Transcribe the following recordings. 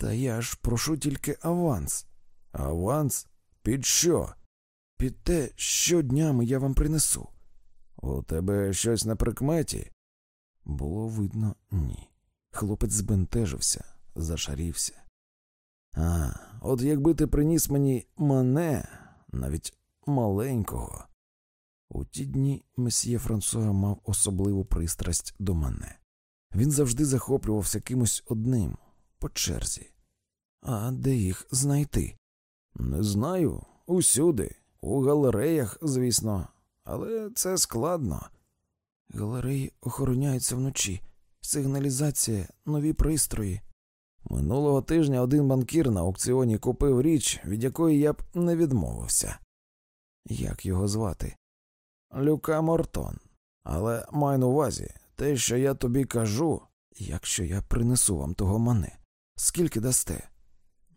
Та я ж прошу тільки аванс. Аванс? Під що? Під те, що днями я вам принесу. У тебе щось на прикметі? Було видно, ні. Хлопець збентежився, зашарівся. А, от якби ти приніс мені мене, навіть маленького. У ті дні месьє Франсуа мав особливу пристрасть до мене. Він завжди захоплювався кимось одним, по черзі. А де їх знайти? Не знаю. Усюди. У галереях, звісно, але це складно. Галереї охороняються вночі, сигналізація, нові пристрої. Минулого тижня один банкір на аукціоні купив річ, від якої я б не відмовився. Як його звати? Люка Мортон. Але май на увазі, те, що я тобі кажу, якщо я принесу вам того мане, скільки дасте?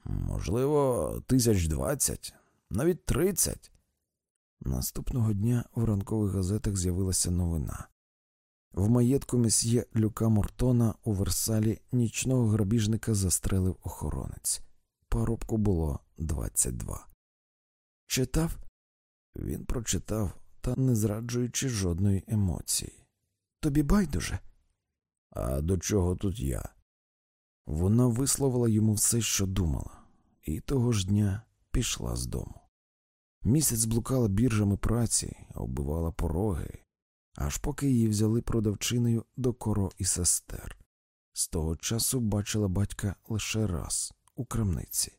Можливо, тисяч двадцять, навіть тридцять. Наступного дня в ранкових газетах з'явилася новина. В маєтку месьє Люка Мортона у Версалі нічного грабіжника застрелив охоронець. Парубку було 22. Читав? Він прочитав, та не зраджуючи жодної емоції. Тобі байдуже? А до чого тут я? Вона висловила йому все, що думала, і того ж дня пішла з дому. Місяць блукала біржами праці, оббивала пороги, аж поки її взяли продавчиною до коро і сестер. З того часу бачила батька лише раз у крамниці.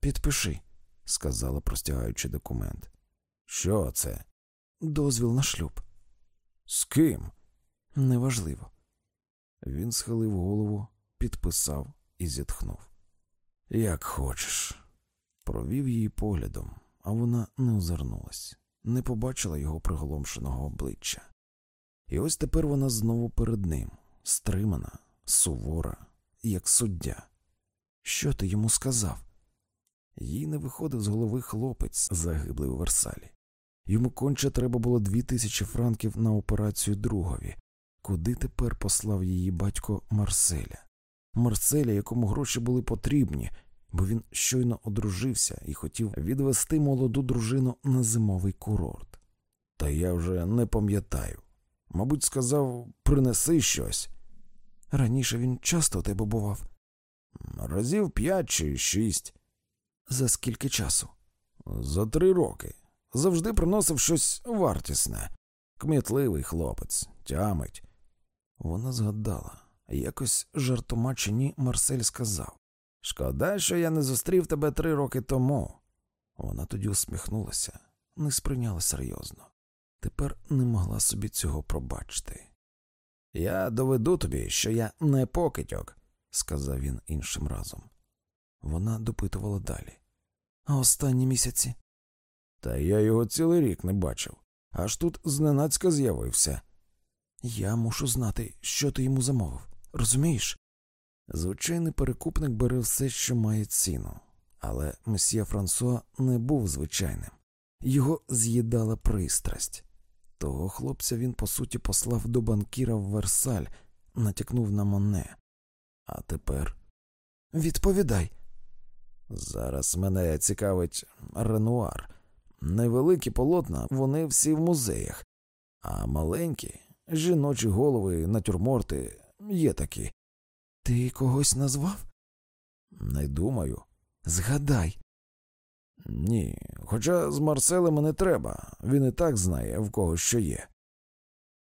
Підпиши, сказала, простягаючи документ. Що це? Дозвіл на шлюб. З ким? Неважливо. Він схилив голову, підписав і зітхнув. Як хочеш. Провів її поглядом, а вона не озирнулась, не побачила його приголомшеного обличчя. І ось тепер вона знову перед ним, стримана, сувора, як суддя. Що ти йому сказав? Їй не виходив з голови хлопець, загиблий у Версалі. Йому конче треба було дві тисячі франків на операцію другові. Куди тепер послав її батько Марселя? Марселя, якому гроші були потрібні, бо він щойно одружився і хотів відвести молоду дружину на зимовий курорт. Та я вже не пам'ятаю. Мабуть, сказав, принеси щось. Раніше він часто у тебе бував? Разів п'ять чи шість. За скільки часу? За три роки. Завжди приносив щось вартісне. Кмітливий хлопець, тямить. Вона згадала, якось жартома чи ні Марсель сказав Шкода, що я не зустрів тебе три роки тому. Вона тоді усміхнулася, не сприйняла серйозно. Тепер не могла собі цього пробачити. Я доведу тобі, що я не покидьок, сказав він іншим разом. Вона допитувала далі. А останні місяці? Та я його цілий рік не бачив, аж тут зненацька з'явився. Я мушу знати, що ти йому замовив, розумієш? Звичайний перекупник бере все, що має ціну, але месьє Франсуа не був звичайним, його з'їдала пристрасть. Того хлопця він, по суті, послав до банкіра в Версаль, натякнув на Моне. А тепер відповідай. Зараз мене цікавить Ренуар. Невеликі полотна, вони всі в музеях, а маленькі жіночі голови, натюрморти є такі. Ти когось назвав? Не думаю. Згадай. Ні, хоча з Марселем не треба, він і так знає, в кого що є.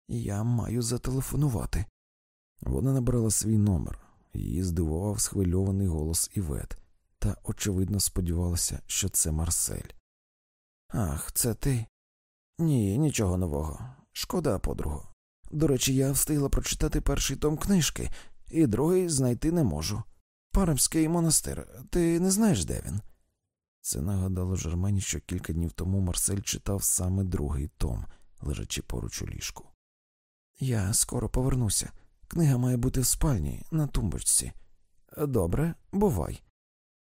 Я маю зателефонувати. Вона набрала свій номер, її здивував схвильований голос Івет, та, очевидно, сподівалася, що це Марсель. Ах, це ти? Ні, нічого нового. Шкода, подругу. До речі, я встигла прочитати перший том книжки, і другий знайти не можу. Парамський монастир, ти не знаєш, де він? Це нагадало Жермені, що кілька днів тому Марсель читав саме другий том, лежачи поруч у ліжку. Я скоро повернуся. Книга має бути в спальні на тумбочці. Добре, бувай.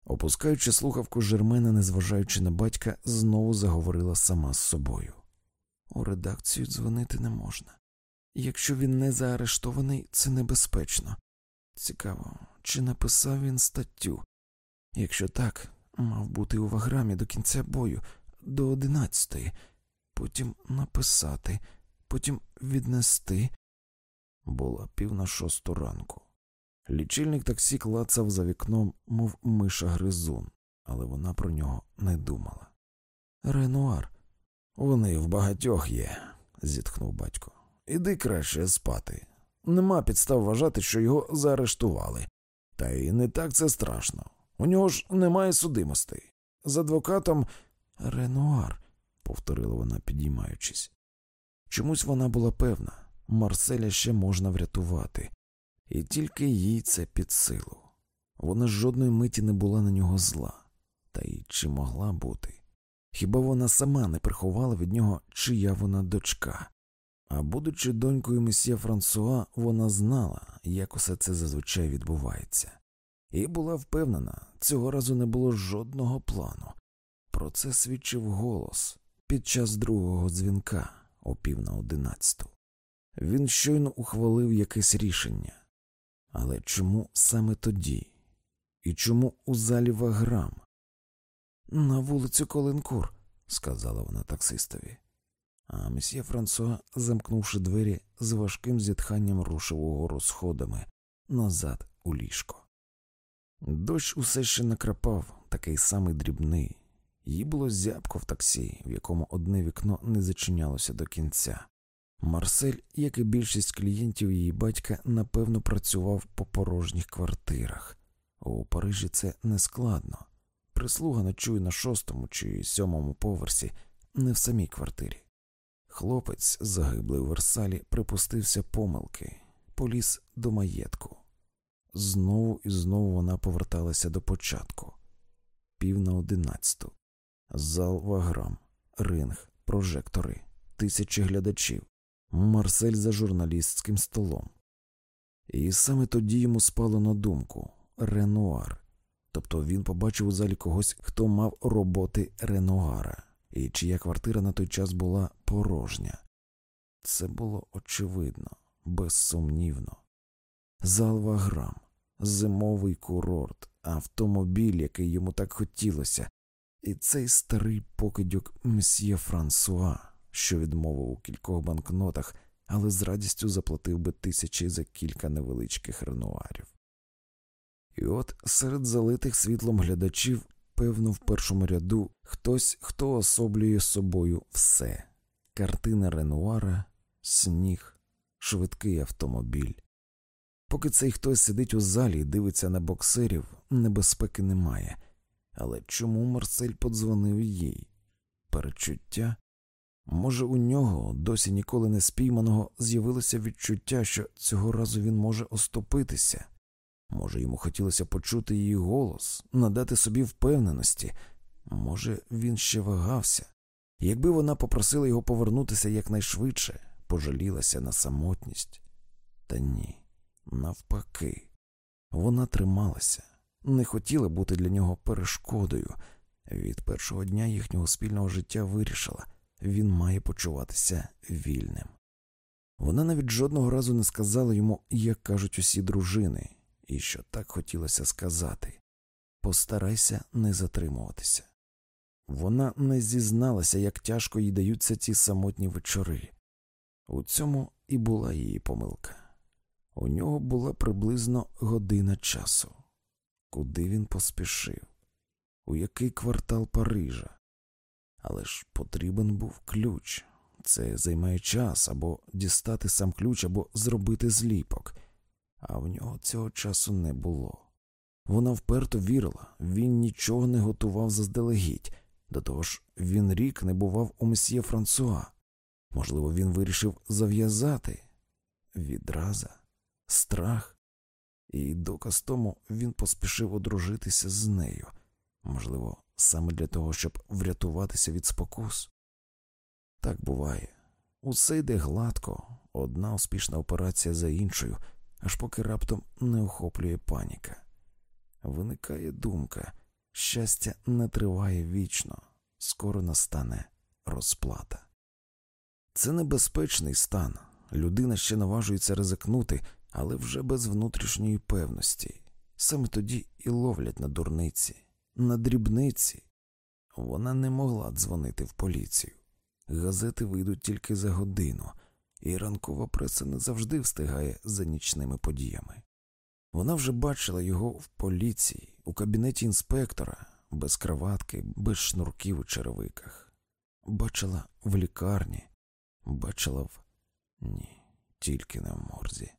Опускаючи слухавку, Жермена, незважаючи на батька, знову заговорила сама з собою. У редакцію дзвонити не можна. Якщо він не заарештований, це небезпечно. Цікаво, чи написав він статтю? Якщо так, мав бути у ваграмі до кінця бою, до одинадцятої, потім написати, потім віднести. Була пів на шосту ранку. Лічильник таксі клацав за вікном, мов миша гризун, але вона про нього не думала. Ренуар, вони в багатьох є, зітхнув батько. Іди краще спати. Нема підстав вважати, що його заарештували. Та й не так це страшно. У нього ж немає судимостей. З адвокатом Ренуар, повторила вона, підіймаючись. Чомусь вона була певна, Марселя ще можна врятувати, і тільки їй це під силу. Вона жодної миті не була на нього зла, та й чи могла бути? Хіба вона сама не приховала від нього, чия вона дочка? А будучи донькою месьє Франсуа, вона знала, як усе це зазвичай відбувається, і була впевнена, цього разу не було жодного плану. Про це свідчив голос під час другого дзвінка о пів на одинадцяту. Він щойно ухвалив якесь рішення. Але чому саме тоді? І чому у залі Ваграм? На вулицю Коленкур, сказала вона таксистові. А месьє Франсуа, замкнувши двері, з важким зітханням рушив угору сходами назад у ліжко. Дощ усе ще накрапав, такий самий дрібний. Їй було зябко в таксі, в якому одне вікно не зачинялося до кінця. Марсель, як і більшість клієнтів її батька, напевно, працював по порожніх квартирах. У Парижі це не складно. Прислуга ночує на шостому чи сьомому поверсі, не в самій квартирі. Хлопець, загиблий у Версалі, припустився помилки, поліз до маєтку. Знову і знову вона поверталася до початку, пів на одинадцяту. Зал ваграм, ринг, прожектори, тисячі глядачів, Марсель за журналістським столом. І саме тоді йому спало на думку Ренуар. Тобто він побачив у залі когось, хто мав роботи Ренуара, і чия квартира на той час була порожня. Це було очевидно, безсумнівно. Зал Ваграм, зимовий курорт, автомобіль, який йому так хотілося, і цей старий покидьок мсьє Франсуа, що відмовив у кількох банкнотах, але з радістю заплатив би тисячі за кілька невеличких ренуарів. І от серед залитих світлом глядачів, певно, в першому ряду хтось, хто особлює собою все картина ренуара, сніг, швидкий автомобіль. Поки цей хтось сидить у залі і дивиться на боксерів, небезпеки немає. Але чому Марсель подзвонив їй? Перечуття? Може, у нього, досі ніколи не спійманого, з'явилося відчуття, що цього разу він може оступитися. Може, йому хотілося почути її голос, надати собі впевненості, може, він ще вагався. Якби вона попросила його повернутися якнайшвидше, пожалілася на самотність. Та ні, навпаки, вона трималася, не хотіла бути для нього перешкодою. Від першого дня їхнього спільного життя вирішила він має почуватися вільним. Вона навіть жодного разу не сказала йому, як кажуть усі дружини, і що так хотілося сказати постарайся не затримуватися. Вона не зізналася, як тяжко їй даються ці самотні вечори. У цьому і була її помилка. У нього була приблизно година часу. Куди він поспішив? У який квартал Парижа? Але ж потрібен був ключ. Це займає час або дістати сам ключ, або зробити зліпок, а в нього цього часу не було. Вона вперто вірила, він нічого не готував заздалегідь, до того ж, він рік не бував у месьє Франсуа. Можливо, він вирішив зав'язати відраза, страх, і доказ тому він поспішив одружитися з нею, можливо, саме для того, щоб врятуватися від спокус. Так буває. Усе йде гладко, одна успішна операція за іншою, аж поки раптом не охоплює паніка. Виникає думка щастя не триває вічно, скоро настане розплата. Це небезпечний стан. Людина ще наважується ризикнути, але вже без внутрішньої певності. Саме тоді і ловлять на дурниці, на дрібниці. Вона не могла дзвонити в поліцію. Газети вийдуть тільки за годину, і ранкова преса не завжди встигає за нічними подіями. Вона вже бачила його в поліції, у кабінеті інспектора, без краватки, без шнурків у черевиках, бачила в лікарні, бачила в ні, тільки не в морзі.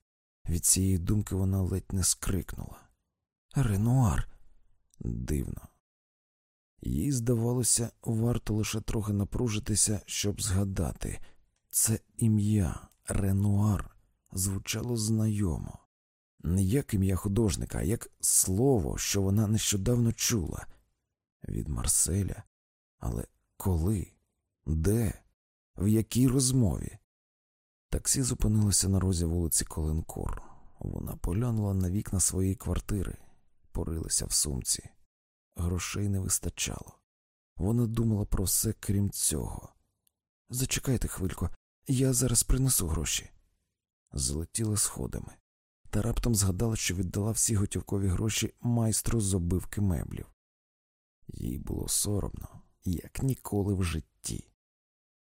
Від цієї думки вона ледь не скрикнула. Ренуар. Дивно. Їй здавалося, варто лише трохи напружитися, щоб згадати це ім'я Ренуар звучало знайомо, не як ім'я художника, а як слово, що вона нещодавно чула від Марселя. Але коли, де, в якій розмові? Таксі зупинилося на розі вулиці Коленкор. Вона поглянула на вікна своєї квартири, порилася в сумці. Грошей не вистачало. Вона думала про все крім цього. Зачекайте хвильку, я зараз принесу гроші. Злетіла сходами, та раптом згадала, що віддала всі готівкові гроші майстру з обивки меблів. Їй було соромно, як ніколи в житті.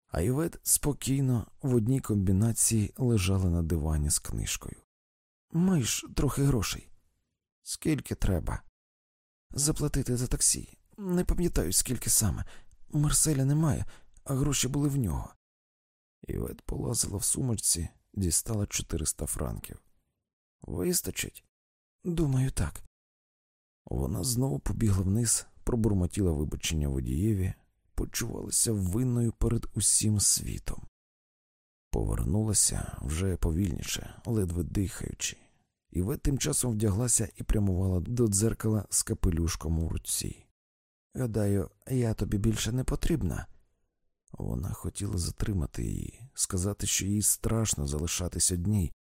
А Івет спокійно в одній комбінації лежала на дивані з книжкою. Маєш трохи грошей. Скільки треба? Заплатити за таксі. Не пам'ятаю, скільки саме. Марселя немає, а гроші були в нього. Івет полазила в сумочці, дістала 400 франків. Вистачить? Думаю, так. Вона знову побігла вниз, пробурмотіла вибачення водієві, почувалася винною перед усім світом. Повернулася вже повільніше, ледве дихаючи, Івет тим часом вдяглася і прямувала до дзеркала з капелюшком у руці. Гадаю, я тобі більше не потрібна. Вона хотіла затримати її, сказати, що їй страшно залишатись одній,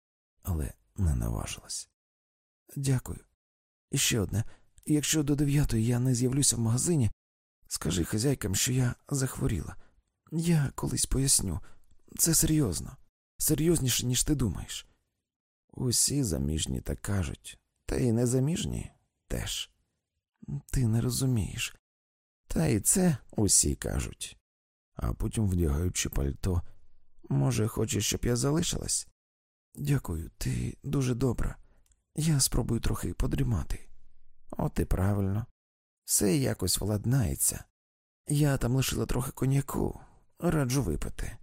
але не наважилась. Дякую. І ще одне якщо до дев'ятої я не з'явлюся в магазині, скажи хазяйкам, що я захворіла. Я колись поясню. Це серйозно, серйозніше, ніж ти думаєш. Усі заміжні так кажуть, та й незаміжні теж. Ти не розумієш. Та й це усі кажуть. А потім, вдягаючи пальто, може, хочеш, щоб я залишилась? Дякую, ти дуже добра. Я спробую трохи подрімати. От і правильно. Все якось владнається. Я там лишила трохи коньяку, раджу випити.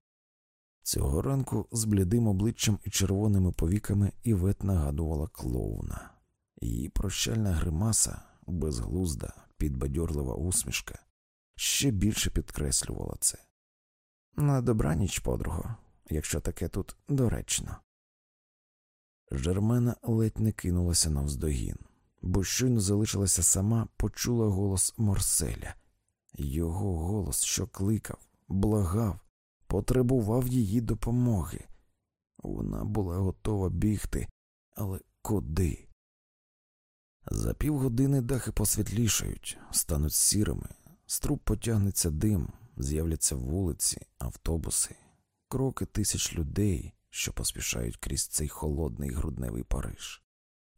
Цього ранку з блідим обличчям і червоними повіками Івет нагадувала клоуна. Її прощальна гримаса, безглузда, підбадьорлива усмішка, ще більше підкреслювала це. На добраніч, подруго, якщо таке тут доречно. Жермена ледь не кинулася навздогін, бо щойно залишилася сама, почула голос Морселя, його голос, що кликав, благав, потребував її допомоги. Вона була готова бігти, але куди? За півгодини дахи посвітлішають, стануть сірими, з труб потягнеться дим, з'являться вулиці, автобуси, кроки тисяч людей, що поспішають крізь цей холодний грудневий Париж.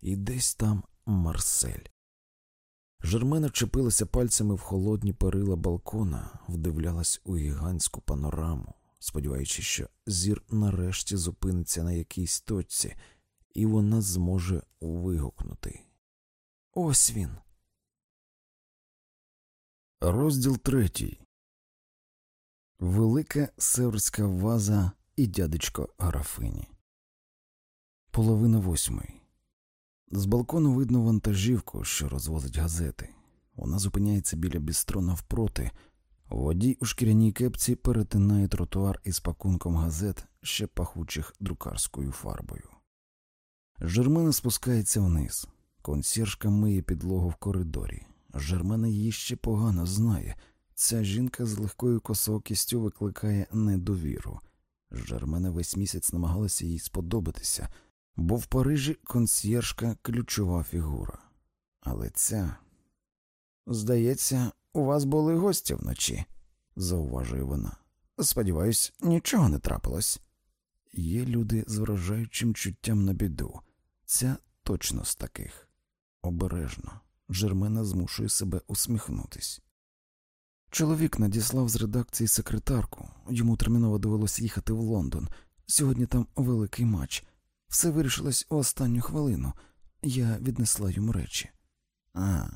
І десь там Марсель. Жермена вчепилася пальцями в холодні перила балкона, вдивлялась у гігантську панораму, сподіваючись, що зір нарешті зупиниться на якійсь точці, і вона зможе вигукнути. Ось він. Розділ третій. Велика северська ваза і дядечко графині. Половина восьмої. З балкону видно вантажівку, що розвозить газети. Вона зупиняється біля бістро навпроти. Водій у шкіряній кепці перетинає тротуар із пакунком газет, ще пахучих друкарською фарбою. Жермена спускається вниз. Консьержка миє підлогу в коридорі. Жермена її ще погано знає. Ця жінка з легкою косоокістю викликає недовіру. Жермена весь місяць намагалася їй сподобатися, бо в Парижі консьєржка ключова фігура. Але ця, здається, у вас були гості вночі, зауважує вона. Сподіваюсь, нічого не трапилось. Є люди з вражаючим чуттям на біду. Ця точно з таких. Обережно. Жермена змушує себе усміхнутись. Чоловік надіслав з редакції секретарку, йому терміново довелося їхати в Лондон. Сьогодні там великий матч. Все вирішилось у останню хвилину. Я віднесла йому речі. А,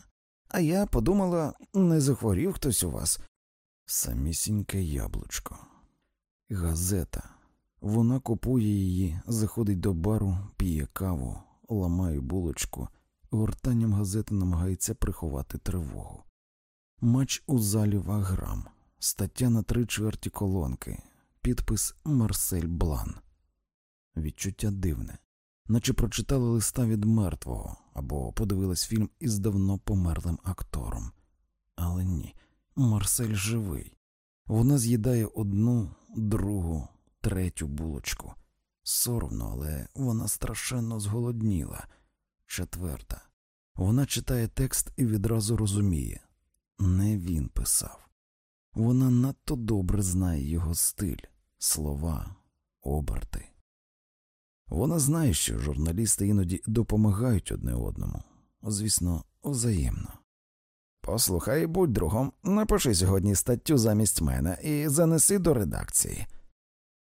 а я подумала, не захворів хтось у вас. Самісіньке яблучко. Газета. Вона купує її, заходить до бару, п'є каву, ламає булочку, гортанням газети намагається приховати тривогу. Матч у залі Ваграм, стаття на три чверті колонки, підпис Марсель Блан. Відчуття дивне, наче прочитала листа від мертвого або подивилась фільм із давно померлим актором. Але ні, Марсель живий. Вона з'їдає одну, другу, третю булочку. Соромно, але вона страшенно зголодніла. Четверта. Вона читає текст і відразу розуміє не він писав. Вона надто добре знає його стиль, слова, оберти. Вона знає, що журналісти іноді допомагають одне одному, звісно, взаємно. Послухай, будь другом, напиши сьогодні статтю замість мене і занеси до редакції.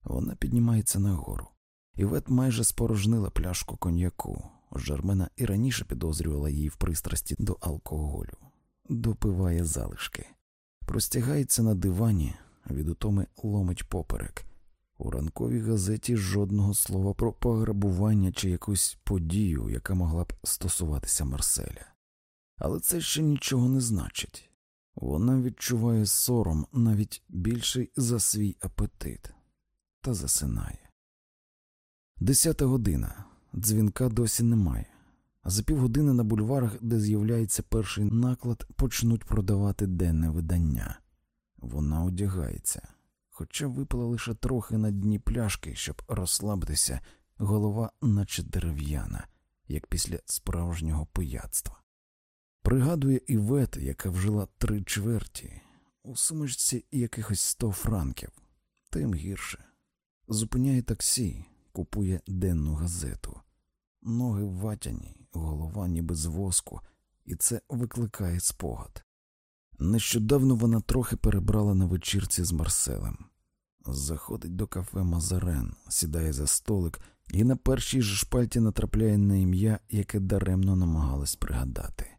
Вона піднімається нагору. Івет майже спорожнила пляшку коньяку. Жермена і раніше підозрювала її в пристрасті до алкоголю, допиває залишки, простягається на дивані, від утоми ломить поперек. У ранковій газеті жодного слова про пограбування чи якусь подію, яка могла б стосуватися Марселя. Але це ще нічого не значить. Вона відчуває сором навіть більший за свій апетит та засинає. Десята година. Дзвінка досі немає. А за півгодини на бульварах, де з'являється перший наклад, почнуть продавати денне видання. Вона одягається, хоча випила лише трохи на дні пляшки, щоб розслабитися, голова, наче дерев'яна, як після справжнього пияцтва. Пригадує Івет, яка вжила три чверті, у сумочці якихось сто франків, тим гірше. Зупиняє таксі, купує денну газету. Ноги ватяні, голова ніби з воску, і це викликає спогад. Нещодавно вона трохи перебрала на вечірці з Марселем. Заходить до кафе Мазарен, сідає за столик і на першій же шпальті натрапляє на ім'я, яке даремно намагалась пригадати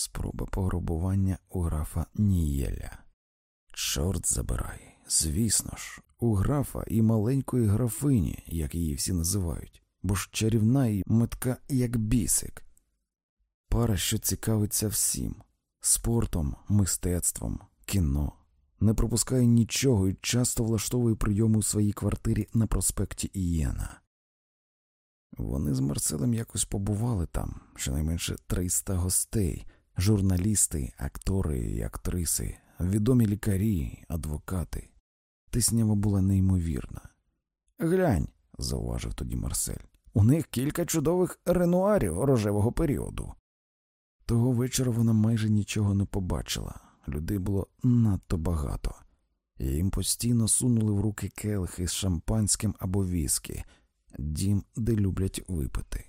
спроба пограбування у графа Нієля. Чорт забирай, звісно ж, у графа і маленької графині, як її всі називають, бо ж чарівна і метка, як бісик. Пара, що цікавиться всім спортом, мистецтвом, кіно, не пропускає нічого і часто влаштовує прийоми у своїй квартирі на проспекті Ієна. Вони з Марселем якось побували там, щонайменше 300 гостей, журналісти, актори і актриси, відомі лікарі, адвокати. Тиснява була неймовірна. Глянь, зауважив тоді Марсель, у них кілька чудових ренуарів рожевого періоду. Того вечора вона майже нічого не побачила, людей було надто багато, їм постійно сунули в руки келихи з шампанським або віскі, дім, де люблять випити.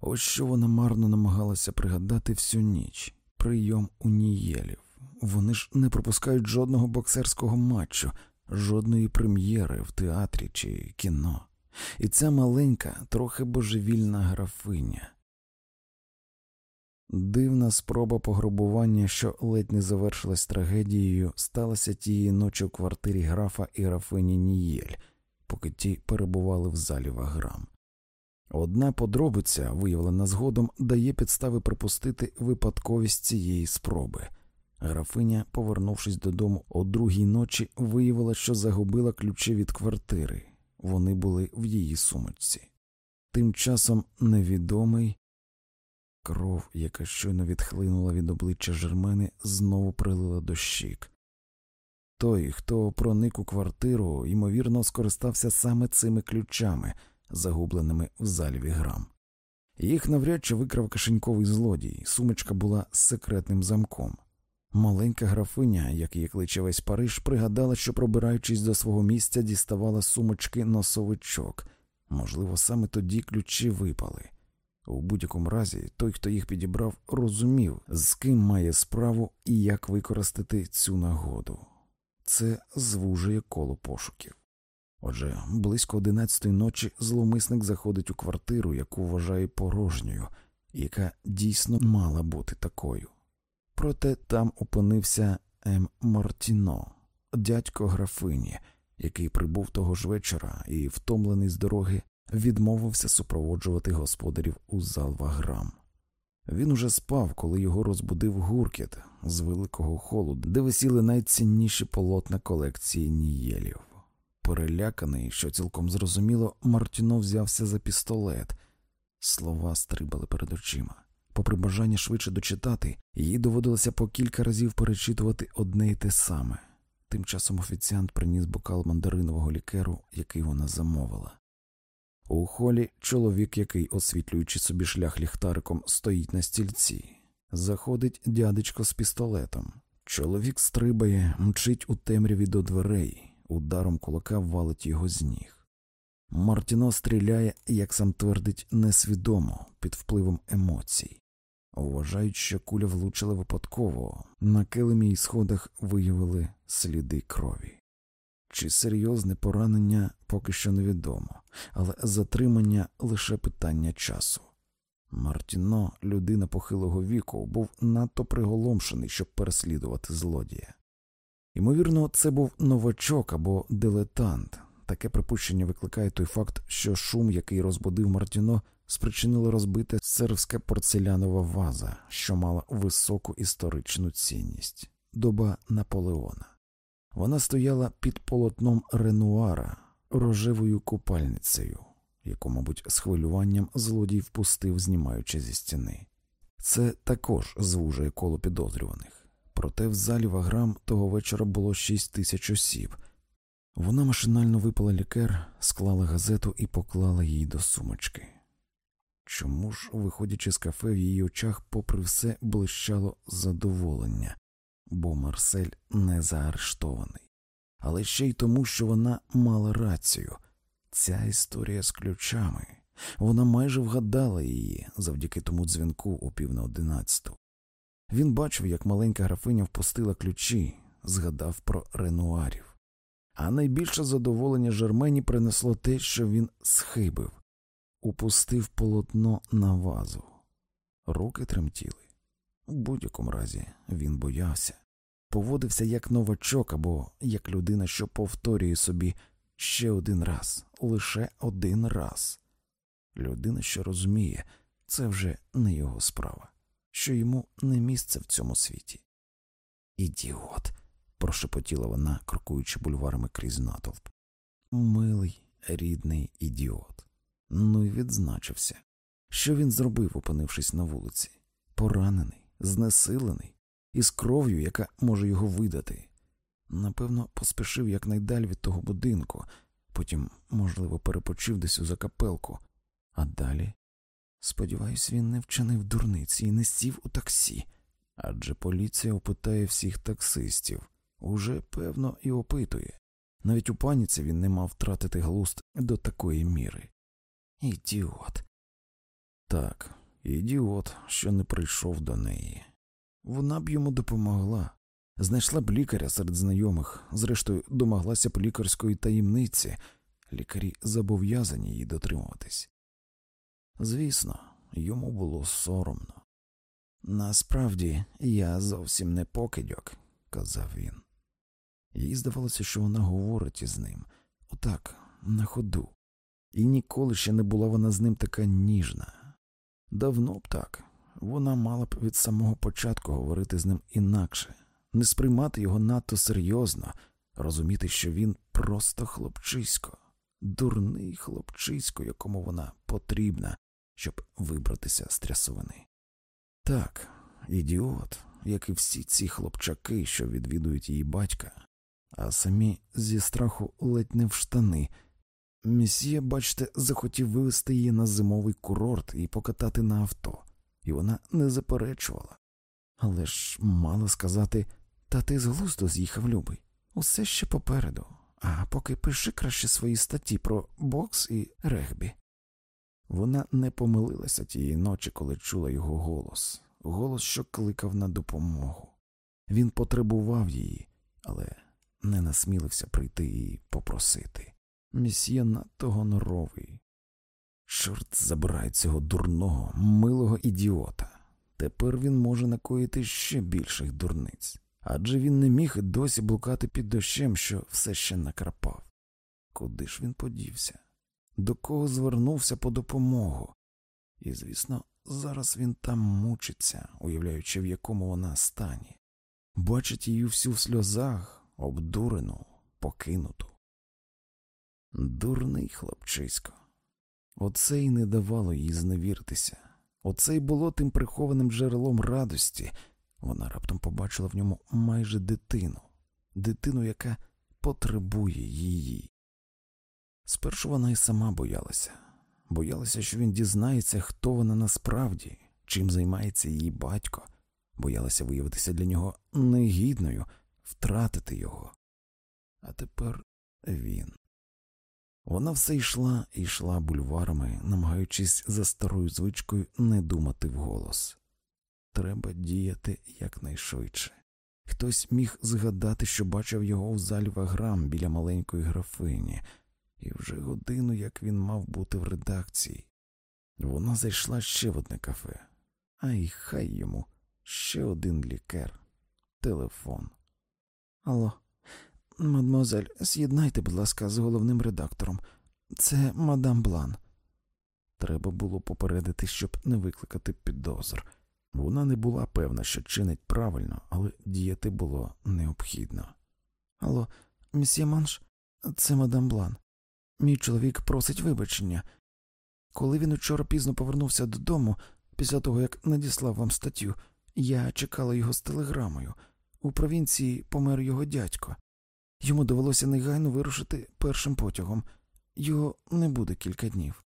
Ось що вона марно намагалася пригадати всю ніч прийом у Нієлів. Вони ж не пропускають жодного боксерського матчу, жодної прем'єри в театрі чи кіно. І ця маленька, трохи божевільна графиня. Дивна спроба пограбування, що ледь не завершилась трагедією, сталася тієї ночі у квартирі графа і графині Нієль, поки ті перебували в залі Ваграм. Одна подробиця, виявлена згодом, дає підстави припустити випадковість цієї спроби. Графиня, повернувшись додому о другій ночі, виявила, що загубила ключі від квартири. Вони були в її сумочці. Тим часом невідомий кров, яка щойно відхлинула від обличчя Жермени, знову прилила до щік. Той, хто проник у квартиру, ймовірно, скористався саме цими ключами загубленими в залі грам. Їх навряд чи викрав кишеньковий злодій, сумочка була з секретним замком. Маленька графиня, як її кличе весь Париж, пригадала, що, пробираючись до свого місця, діставала сумочки носовичок. Можливо, саме тоді ключі випали. У будь-якому разі, той, хто їх підібрав, розумів, з ким має справу і як використати цю нагоду. Це звужує коло пошуків. Отже, близько одинадцятої ночі зловмисник заходить у квартиру, яку вважає порожньою, яка дійсно мала бути такою. Проте там опинився М. Мартіно, дядько графині, який прибув того ж вечора і, втомлений з дороги, відмовився супроводжувати господарів у зал ваграм. Він уже спав, коли його розбудив гуркіт з великого холу, де висіли найцінніші полотна колекції нієлів. Переляканий, що цілком зрозуміло, Мартіно взявся за пістолет. Слова стрибали перед очима. Попри бажання швидше дочитати, їй доводилося по кілька разів перечитувати одне й те саме. Тим часом офіціант приніс бокал мандаринового лікеру, який вона замовила. У холі чоловік, який, освітлюючи собі шлях ліхтариком, стоїть на стільці. Заходить дядечко з пістолетом. Чоловік стрибає, мчить у темряві до дверей, ударом кулака валить його з ніг. Мартіно стріляє, як сам твердить, несвідомо, під впливом емоцій. Вважають, що куля влучила випадково, на килимі й сходах виявили сліди крові. Чи серйозне поранення поки що невідомо, але затримання лише питання часу. Мартіно, людина похилого віку, був надто приголомшений, щоб переслідувати злодія. Ймовірно, це був новачок або дилетант. Таке припущення викликає той факт, що шум, який розбудив Мартіно, спричинила розбита сербська порцелянова ваза, що мала високу історичну цінність доба Наполеона. Вона стояла під полотном Ренуара рожевою купальницею, яку, мабуть, з хвилюванням злодій впустив, знімаючи зі стіни. Це також звужує коло підозрюваних. Проте в залі Ваграм того вечора було шість тисяч осіб. Вона машинально випала лікер, склала газету і поклала її до сумочки. Чому ж, виходячи з кафе, в її очах, попри все, блищало задоволення, бо Марсель не заарештований, але ще й тому, що вона мала рацію. Ця історія з ключами. Вона майже вгадала її завдяки тому дзвінку у пів на одинадцяту. Він бачив, як маленька графиня впустила ключі, згадав про ренуарів. А найбільше задоволення Жермені принесло те, що він схибив, упустив полотно на вазу. Руки тремтіли. У будь-якому разі він боявся, поводився як новачок або як людина, що повторює собі ще один раз, лише один раз. Людина, що розуміє, це вже не його справа, що йому не місце в цьому світі. Ідіот, прошепотіла вона, крокуючи бульварами крізь натовп. Милий, рідний ідіот. Ну й відзначився. Що він зробив, опинившись на вулиці? Поранений, знесилений, із кров'ю, яка може його видати. Напевно, поспішив якнайдаль від того будинку, потім, можливо, перепочив десь у закапелку, а далі. Сподіваюсь, він не вчинив дурниці і не сів у таксі, адже поліція опитає всіх таксистів, уже, певно, і опитує. Навіть у паніці він не мав втратити глуст до такої міри. Ідіот. Так, ідіот, що не прийшов до неї. Вона б йому допомогла, знайшла б лікаря серед знайомих, зрештою, домоглася б лікарської таємниці, лікарі зобов'язані її дотримуватись. Звісно, йому було соромно. Насправді, я зовсім не покидьок, казав він. Їй здавалося, що вона говорить із ним, отак, на ходу, і ніколи ще не була вона з ним така ніжна. Давно б так, вона мала б від самого початку говорити з ним інакше, не сприймати його надто серйозно, розуміти, що він просто хлопчисько, дурний хлопчисько, якому вона потрібна, щоб вибратися з трясовини. Так, ідіот, як і всі ці хлопчаки, що відвідують її батька, а самі зі страху ледь не в штани. Місьє, бачите, захотів вивезти її на зимовий курорт і покатати на авто, і вона не заперечувала. Але ж мала сказати, та ти з глузду з'їхав любий, усе ще попереду, а поки пиши краще свої статті про бокс і регбі. Вона не помилилася тієї ночі, коли чула його голос, голос, що кликав на допомогу. Він потребував її, але не насмілився прийти і попросити. Місьє надто гоноровий. Чорт забирає цього дурного, милого ідіота. Тепер він може накоїти ще більших дурниць, адже він не міг досі блукати під дощем, що все ще накрапав. Куди ж він подівся? До кого звернувся по допомогу? І, звісно, зараз він там мучиться, уявляючи, в якому вона стані, бачить її всю в сльозах, обдурену, покинуту. Дурний хлопчисько. Оце й не давало їй зневіритися. Оце й було тим прихованим джерелом радості. Вона раптом побачила в ньому майже дитину, дитину, яка потребує її. Спершу вона й сама боялася, боялася, що він дізнається, хто вона насправді, чим займається її батько, боялася виявитися для нього негідною, втратити його. А тепер він. Вона все йшла і йшла бульварами, намагаючись за старою звичкою не думати вголос. Треба діяти якнайшвидше. Хтось міг згадати, що бачив його в залі ваграм біля маленької графині, і вже годину як він мав бути в редакції. Вона зайшла ще в одне кафе, а й хай йому ще один лікер, телефон. Алло, мадмозель, з'єднайте, будь ласка, з головним редактором. Це мадам Блан. Треба було попередити, щоб не викликати підозр. Вона не була певна, що чинить правильно, але діяти було необхідно. Алло, мсьє Манш, це мадам Блан. Мій чоловік просить вибачення. Коли він учора пізно повернувся додому, після того як надіслав вам статтю, я чекала його з телеграмою. У провінції помер його дядько. Йому довелося негайно вирушити першим потягом. Його не буде кілька днів.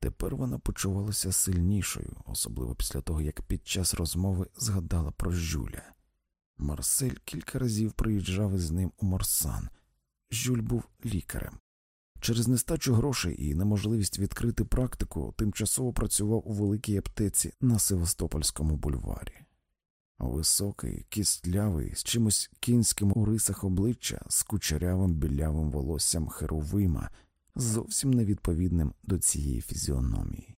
Тепер вона почувалася сильнішою, особливо після того, як під час розмови згадала про Жюля. Марсель кілька разів приїжджав із ним у Марсан. Жюль був лікарем. Через нестачу грошей і неможливість відкрити практику тимчасово працював у великій аптеці на Севастопольському бульварі. Високий, кістлявий, з чимось кінським у рисах обличчя, з кучерявим білявим волоссям херовима, зовсім невідповідним до цієї фізіономії.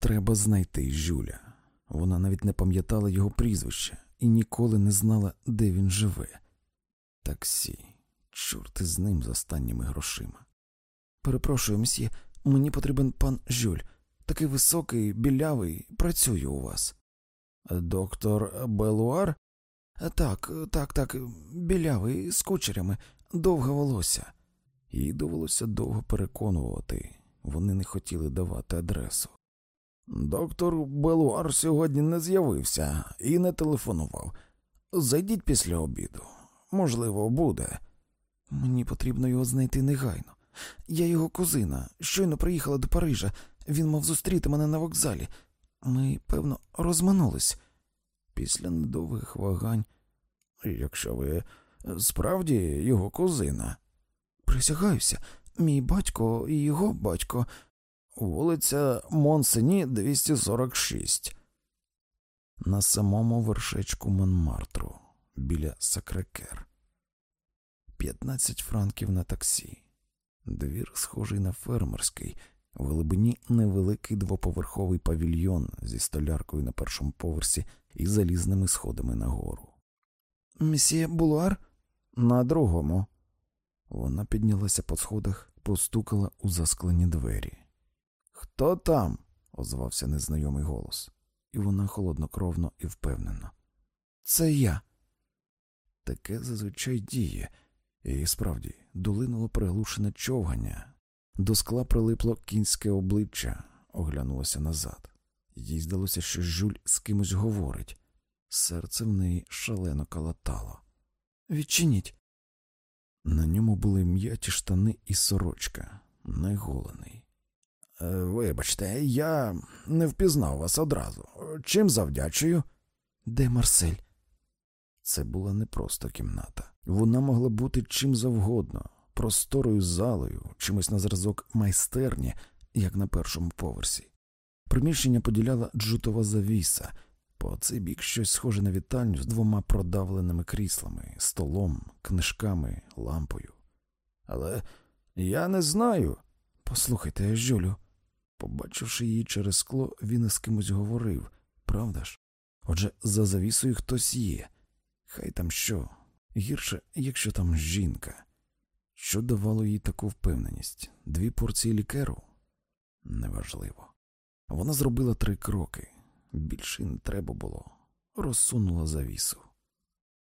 Треба знайти Жюля. Вона навіть не пам'ятала його прізвища і ніколи не знала, де він живе. Таксі, чорти з ним з останніми грошима. Перепрошую, мсьє, мені потрібен пан Жюль. Такий високий, білявий, працює у вас. Доктор Белуар? Так, так, так, білявий, з кучерями, довге волосся. Їй довелося довго переконувати, вони не хотіли давати адресу. Доктор Белуар сьогодні не з'явився і не телефонував. Зайдіть після обіду. Можливо, буде. Мені потрібно його знайти негайно. Я його кузина, щойно приїхала до Парижа. Він мав зустріти мене на вокзалі. Ми, певно, розминулись. Після недовгих вагань, якщо ви справді його кузина. Присягаюся, мій батько і його батько. Вулиця Монсені 246. На самому вершечку Монмартру, біля Сакрекер. 15 франків на таксі. Двір, схожий на фермерський, в глибині невеликий двоповерховий павільйон зі столяркою на першому поверсі і залізними сходами нагору. Месьє Булуар? На другому. Вона піднялася по сходах, постукала у засклені двері. Хто там? озвався незнайомий голос, і вона холоднокровно і впевнено. Це я. Таке зазвичай діє, і справді долинуло приглушене човгання, до скла прилипло кінське обличчя, оглянулося назад. Їй здалося, що жуль з кимось говорить. Серце в неї шалено калатало. Відчиніть. На ньому були м'яті штани і сорочка, неголений. «Е, вибачте, я не впізнав вас одразу. Чим завдячую? Де Марсель? Це була не просто кімната. Вона могла бути чим завгодно, просторою залою, чимось на зразок майстерні, як на першому поверсі. Приміщення поділяла джутова завіса, по цей бік щось схоже на вітальню з двома продавленими кріслами, столом, книжками, лампою. Але я не знаю. Послухайте, Жюлю. Побачивши її через скло, він із кимось говорив, правда ж? Отже, за завісою хтось є. Хай там що, гірше, якщо там жінка. Що давало їй таку впевненість? Дві порції лікеру? Неважливо. Вона зробила три кроки, більше не треба було, розсунула завісу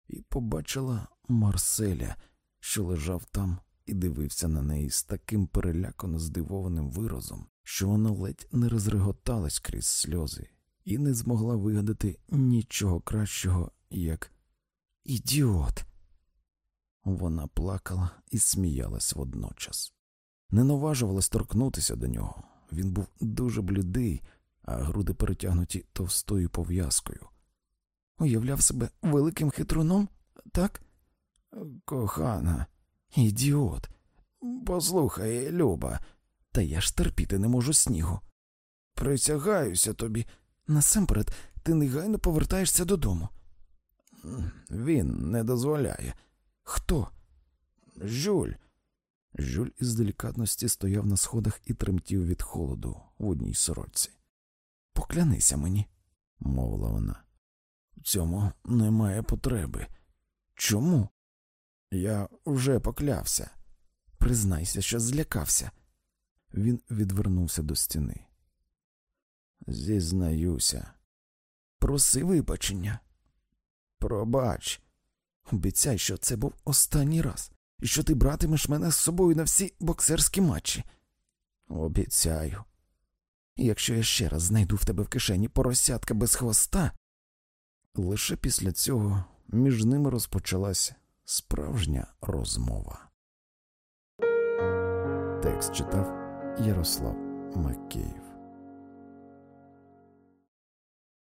і побачила Марселя, що лежав там і дивився на неї з таким перелякано здивованим виразом, що вона ледь не розреготалась крізь сльози і не змогла вигадати нічого кращого, як ідіот. Вона плакала і сміялась водночас, не наважувалась торкнутися до нього. Він був дуже блідий, а груди перетягнуті товстою пов'язкою. Уявляв себе великим хитруном, так? Кохана, ідіот. Послухай, Люба, та я ж терпіти не можу снігу. Присягаюся тобі. Насамперед, ти негайно повертаєшся додому. Він не дозволяє. Хто? Жюль. Жюль із делікатності стояв на сходах і тремтів від холоду в одній сорочці. Поклянися мені, мовила вона. В цьому немає потреби. Чому? Я вже поклявся. Признайся, що злякався. Він відвернувся до стіни. Зізнаюся. Проси вибачення. Пробач. Обіцяй, що це був останній раз, і що ти братимеш мене з собою на всі боксерські матчі. Обіцяю. І якщо я ще раз знайду в тебе в кишені поросятка без хвоста. Лише після цього між ними розпочалася справжня розмова. Текст читав Ярослав Макеїв